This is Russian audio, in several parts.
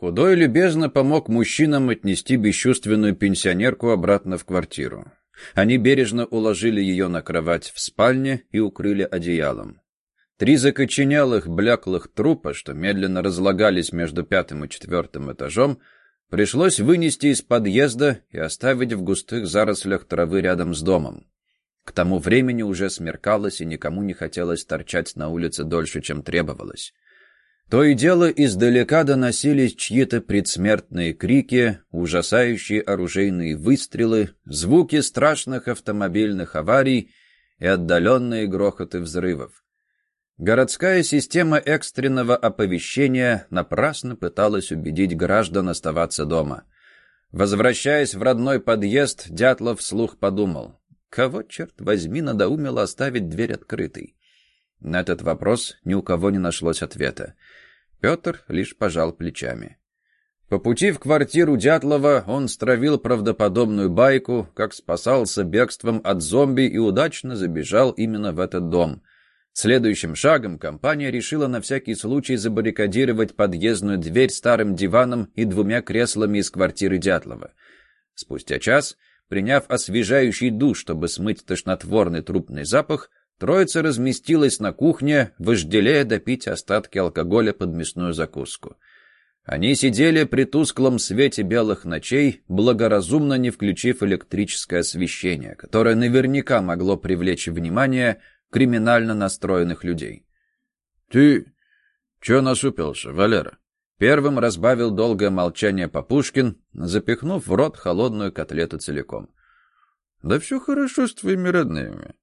Худой любезно помог мужчинам отнести бесчувственную пенсионерку обратно в квартиру. Они бережно уложили ее на кровать в спальне и укрыли одеялом. Три закоченелых, бляклых трупа, что медленно разлагались между пятым и четвертым этажом, пришлось вынести из подъезда и оставить в густых зарослях травы рядом с домом. К тому времени уже смеркалось, и никому не хотелось торчать на улице дольше, чем требовалось. То и дело издалека доносились чьи-то предсмертные крики, ужасающие оружейные выстрелы, звуки страшных автомобильных аварий и отдаленные грохоты взрывов. Городская система экстренного оповещения напрасно пыталась убедить граждан оставаться дома. Возвращаясь в родной подъезд, Дятлов вслух подумал, кого, черт возьми, надоумило оставить дверь открытой? На этот вопрос ни у кого не нашлось ответа. Петр лишь пожал плечами. По пути в квартиру Дятлова он стравил правдоподобную байку, как спасался бегством от зомби и удачно забежал именно в этот дом. Следующим шагом компания решила на всякий случай забаррикадировать подъездную дверь старым диваном и двумя креслами из квартиры Дятлова. Спустя час, приняв освежающий душ, чтобы смыть тошнотворный трупный запах, Троица разместилась на кухне, вожделея допить остатки алкоголя под мясную закуску. Они сидели при тусклом свете белых ночей, благоразумно не включив электрическое освещение, которое наверняка могло привлечь внимание криминально настроенных людей. «Ты чё насупился, Валера?» Первым разбавил долгое молчание Попушкин, запихнув в рот холодную котлету целиком. «Да все хорошо с твоими родными.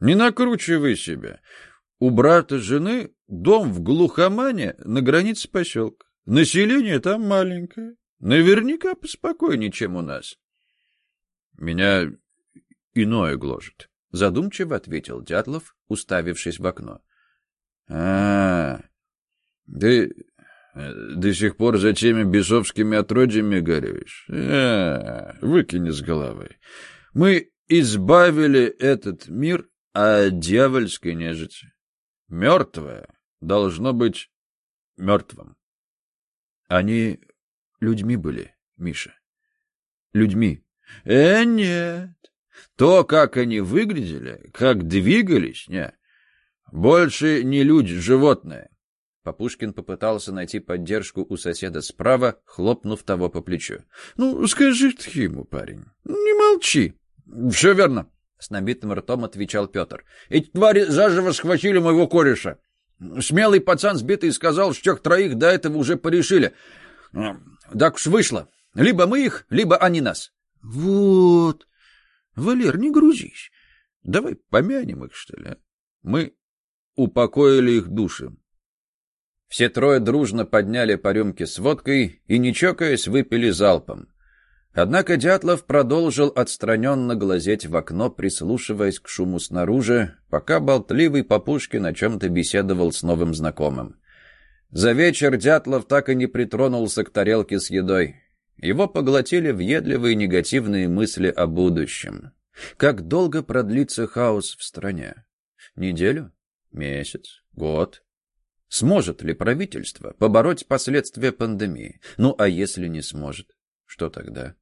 Не накручивай себя. У брата жены дом в глухомане на границе поселка. Население там маленькое. Наверняка поспокойнее, чем у нас. Меня иное гложет. Задумчиво ответил Дятлов, уставившись в окно. А, ты э, до сих пор за теми бесовскими отродьями горюешь? А, выкини с головы. Мы избавили этот мир а дьявольской нежити. Мертвое должно быть мертвым. Они людьми были, Миша. Людьми. Э, нет. То, как они выглядели, как двигались, не. Больше не люди, животные. Попушкин попытался найти поддержку у соседа справа, хлопнув того по плечу. — Ну, скажи ты ему, парень, не молчи. — Все верно. С набитым ртом отвечал Петр. «Эти твари заживо схватили моего кореша. Смелый пацан сбитый сказал, что тех троих до этого уже порешили. Так уж вышло. Либо мы их, либо они нас». «Вот. Валер, не грузись. Давай помянем их, что ли? Мы упокоили их души». Все трое дружно подняли по рюмке с водкой и, не чокаясь, выпили залпом. Однако Дятлов продолжил отстраненно глазеть в окно, прислушиваясь к шуму снаружи, пока болтливый Попушкин о чем-то беседовал с новым знакомым. За вечер Дятлов так и не притронулся к тарелке с едой. Его поглотили въедливые негативные мысли о будущем. Как долго продлится хаос в стране? Неделю? Месяц? Год? Сможет ли правительство побороть последствия пандемии? Ну, а если не сможет, что тогда?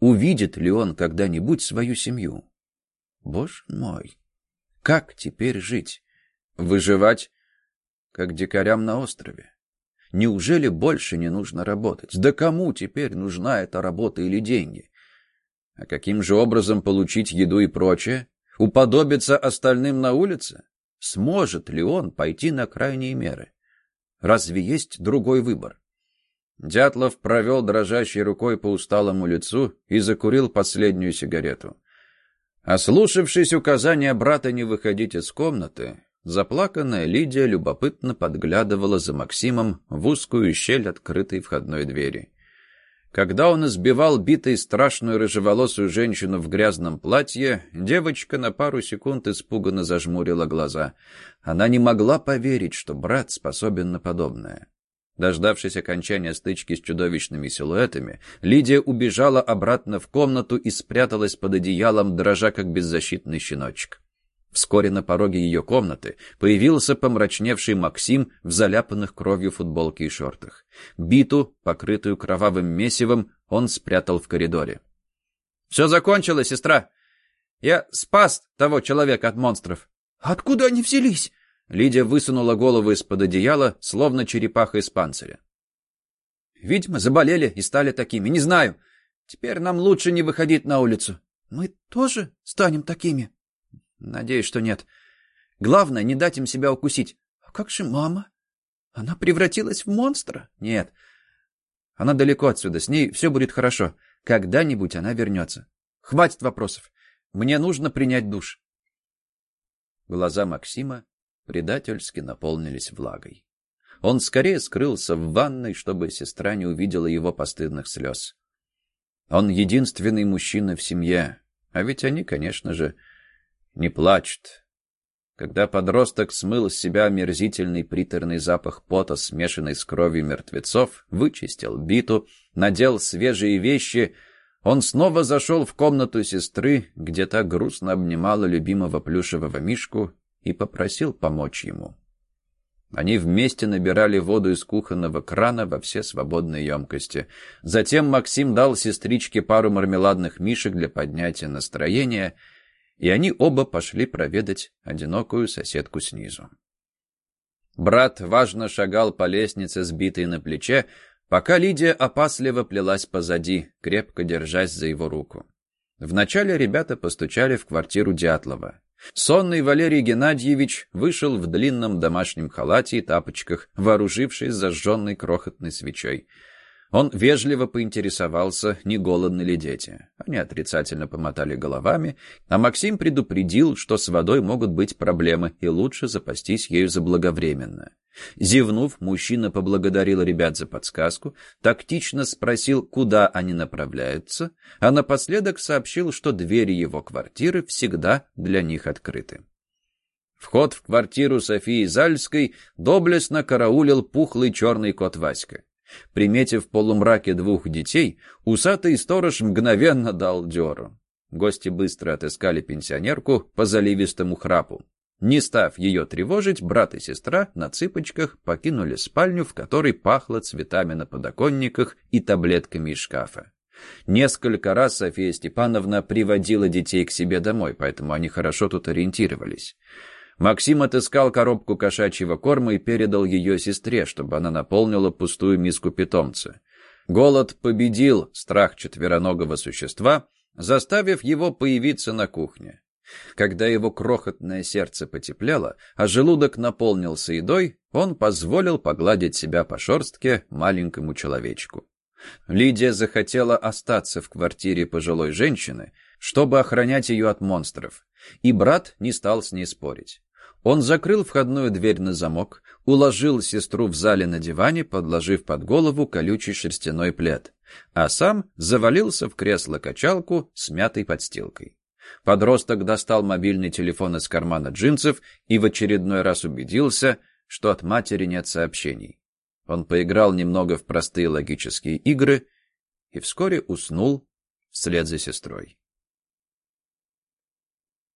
Увидит ли он когда-нибудь свою семью? Боже мой! Как теперь жить? Выживать, как дикарям на острове? Неужели больше не нужно работать? Да кому теперь нужна эта работа или деньги? А каким же образом получить еду и прочее? Уподобиться остальным на улице? Сможет ли он пойти на крайние меры? Разве есть другой выбор? Дятлов провел дрожащей рукой по усталому лицу и закурил последнюю сигарету. Ослушавшись указания брата не выходить из комнаты, заплаканная Лидия любопытно подглядывала за Максимом в узкую щель открытой входной двери. Когда он избивал битой страшную рыжеволосую женщину в грязном платье, девочка на пару секунд испуганно зажмурила глаза. Она не могла поверить, что брат способен на подобное. Дождавшись окончания стычки с чудовищными силуэтами, Лидия убежала обратно в комнату и спряталась под одеялом, дрожа как беззащитный щеночек. Вскоре на пороге ее комнаты появился помрачневший Максим в заляпанных кровью футболке и шортах. Биту, покрытую кровавым месивом, он спрятал в коридоре. «Все закончилось, сестра. Я спас того человека от монстров». «Откуда они взялись?» Лидия высунула голову из-под одеяла, словно черепаха из панциря. «Видимо, заболели и стали такими. Не знаю. Теперь нам лучше не выходить на улицу». «Мы тоже станем такими?» Надеюсь, что нет. Главное, не дать им себя укусить. А как же мама? Она превратилась в монстра? Нет. Она далеко отсюда. С ней все будет хорошо. Когда-нибудь она вернется. Хватит вопросов. Мне нужно принять душ. Глаза Максима предательски наполнились влагой. Он скорее скрылся в ванной, чтобы сестра не увидела его постыдных слез. Он единственный мужчина в семье, а ведь они, конечно же, не плачет. Когда подросток смыл с себя омерзительный приторный запах пота, смешанный с кровью мертвецов, вычистил биту, надел свежие вещи, он снова зашел в комнату сестры, где та грустно обнимала любимого плюшевого мишку, и попросил помочь ему. Они вместе набирали воду из кухонного крана во все свободные емкости. Затем Максим дал сестричке пару мармеладных мишек для поднятия настроения — и они оба пошли проведать одинокую соседку снизу. Брат важно шагал по лестнице, сбитой на плече, пока Лидия опасливо плелась позади, крепко держась за его руку. Вначале ребята постучали в квартиру Дятлова. Сонный Валерий Геннадьевич вышел в длинном домашнем халате и тапочках, вооружившись зажженной крохотной свечой. Он вежливо поинтересовался, не голодны ли дети. Они отрицательно помотали головами, а Максим предупредил, что с водой могут быть проблемы, и лучше запастись ею заблаговременно. Зевнув, мужчина поблагодарил ребят за подсказку, тактично спросил, куда они направляются, а напоследок сообщил, что двери его квартиры всегда для них открыты. Вход в квартиру Софии Зальской доблестно караулил пухлый черный кот Васька. Приметив в полумраке двух детей, усатый сторож мгновенно дал дёру. Гости быстро отыскали пенсионерку по заливистому храпу. Не став ее тревожить, брат и сестра на цыпочках покинули спальню, в которой пахло цветами на подоконниках и таблетками из шкафа. Несколько раз София Степановна приводила детей к себе домой, поэтому они хорошо тут ориентировались. Максим отыскал коробку кошачьего корма и передал ее сестре, чтобы она наполнила пустую миску питомца. Голод победил страх четвероногого существа, заставив его появиться на кухне. Когда его крохотное сердце потеплело, а желудок наполнился едой, он позволил погладить себя по шерстке маленькому человечку. Лидия захотела остаться в квартире пожилой женщины, чтобы охранять ее от монстров, и брат не стал с ней спорить. Он закрыл входную дверь на замок, уложил сестру в зале на диване, подложив под голову колючий шерстяной плед, а сам завалился в кресло-качалку с мятой подстилкой. Подросток достал мобильный телефон из кармана джинсов и в очередной раз убедился, что от матери нет сообщений. Он поиграл немного в простые логические игры и вскоре уснул вслед за сестрой.